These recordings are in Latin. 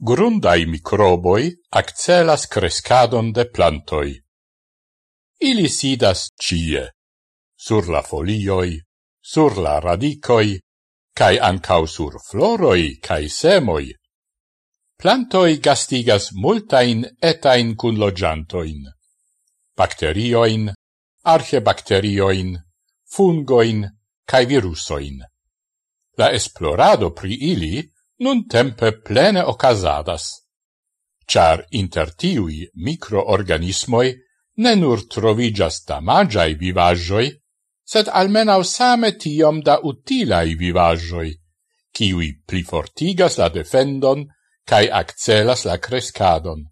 grundai microboi accelas crescadon de plantoi. Ili sidas cie, sur la folioi, sur la radicoi, cae ancau sur floroi cae semoi. Plantoi gastigas multain etain cunlogiantoin, bacterioin, archebacterioin, fungoin cae virusoin. La esplorado pri ili nun tempe plene ocasadas, char inter tiui microorganismoi ne nur trovigas damagiai vivagioi, sed almenau same tiom da utilai vivagioi, kiui plifortigas la defendon cae accelas la crescadon.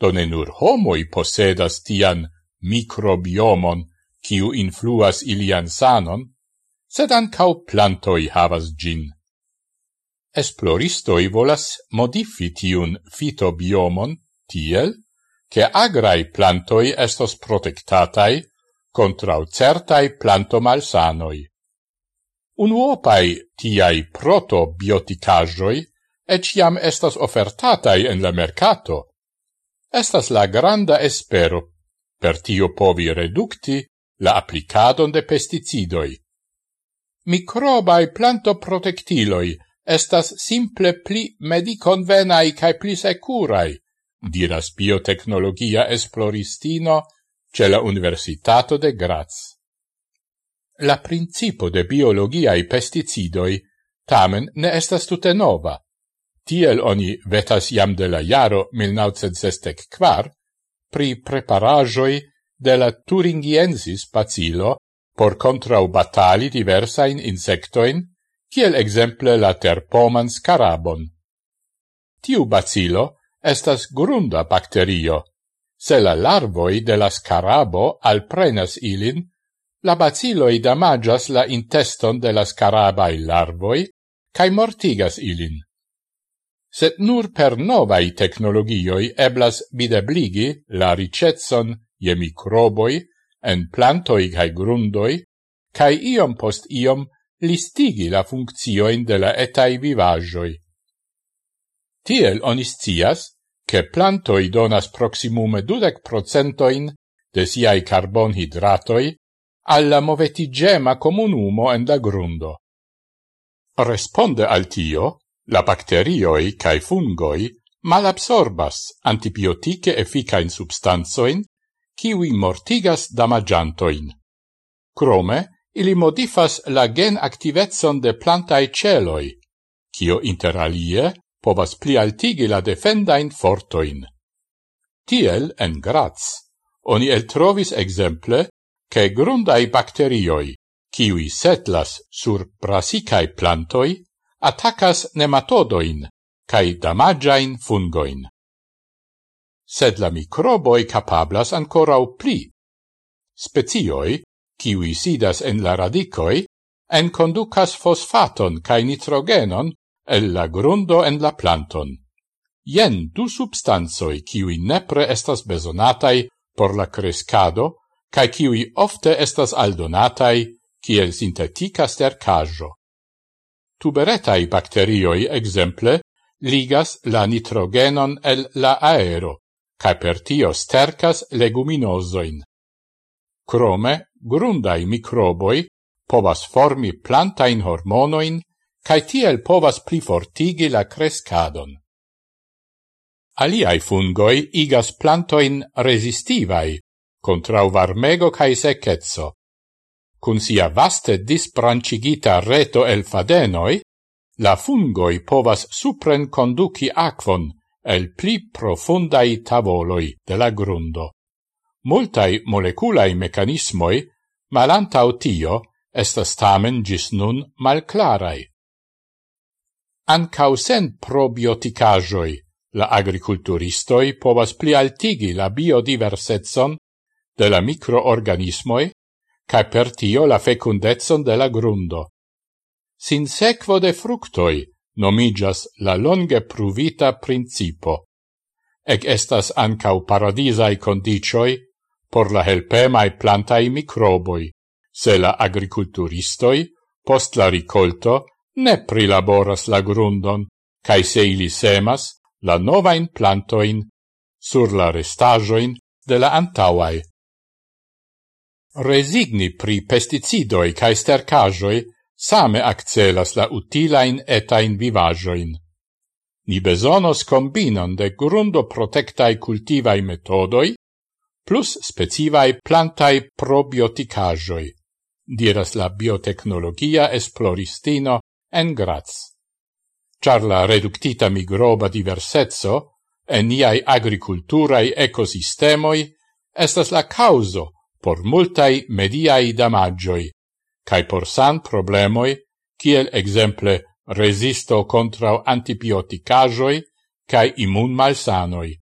Done nur homoi posedas tian microbiomon, kiu influas ilian sanon, sed ancau plantoi havas gin. Esploristoi volas modifi tiun fitobiomon tiel, che agrai plantoi estos protectatai contrau certai plantomalsanoi. Unuopai tiai protobioticajoi et iam estas ofertatai en la mercato. Estas la granda espero, per tio povi reducti la applicadon de pesticidoi. Microbai plantoprotectiloi estas simple pli mediconvenai cae pli securai, diras biotecnologia esploristino ce la Universitato de Graz. La principo de biologiae pesticidoi tamen ne estas tute nova. Tiel oni vetas jam de la jaro 1964 pri preparajoi de la Turingiensis bacilo por contraubatali diversain insectoin kiel exemple la terpoman scarabon. Tiu bacilo estas grunda bacterio. Se la larvoi de la scarabo alprenas ilin, la baciloi damagas la inteston de la scarabai larvoi cae mortigas ilin. Sed nur per novai technologioi eblas videbligi la ricetson je microboi en plantoi cae grundoi, cae iom post iom listigi la funccioin de la etai vivagioi. Tiel oni scias, che plantoi donas proximume dudec procentoin de siai carbonhidratoi alla movetigema comunumo en la grundo. Responde al tio, la bacterioi cae fungoi malabsorbas antibiotice efficain substanzoin, kiwi mortigas damagiantoin. Crome, ili modifas la gen activetson de plantae celoi, cio interalie povas plialtigi la defendain fortoin. Tiel en Graz oni eltrovis exemple che grundai bacterioi, kiui setlas sur brasicae plantoi, attacas nematodoin cae damagiain fungoin. Sed la microboi capablas ancorau pli. Specioi, kiwi sidas en la radicoi, en conducas fosfaton cae nitrogenon el la grundo en la planton. Jen du substanzoi kiwi nepre estas besonatai por la crescado, cae kiwi ofte estas aldonatai kiel sintetica stercajo. Tuberetai bacterioi, exemple, ligas la nitrogenon el la aero, cae per tio stercas leguminosoin. Crome, grundai microboi povas formi plantain hormonoin cae tiel povas plifortigi la crescadon. Aliai fungoi igas plantoin resistivai contrau varmego cae secezzo. Cun sia vaste disbrancigita reto el fadenoi, la fungoi povas supren conduci aquon el pli profundai tavoloi de la grundo. Multai moleculai mecanismoi malantau tio estas tamen gis nun malclarai. Ancau sen probioticajoi, la agriculturistoi povas plialtigi la biodiversetson de la microorganismoi cae per tio la fecundetson de la grundo. Sin sequo de fructoi nomigas la longe pruvita principo. Ec estas ancau paradisai condicioi por la helpemai plantai microboi, se la agriculturistoi, post la ricolto, ne prilaboras la grundon, cae se ili semas la novain plantoin sur la restajoin de la antauae. Resigni pri pesticidoi cae stercajoi same accelas la utilain etain vivajoin. Ni besonos combinon de grundo protectai cultivai metodoi plus specivae plantae probioticajoi, diras la biotecnologia esploristino en Graz. Char la reductita migroba diversezzo en niai agriculturae ecosistemoi estas la causo por multai mediai damagioi, cae por san problemoi, kiel exemple resisto contra antibioticajoi cae immun malsanoi.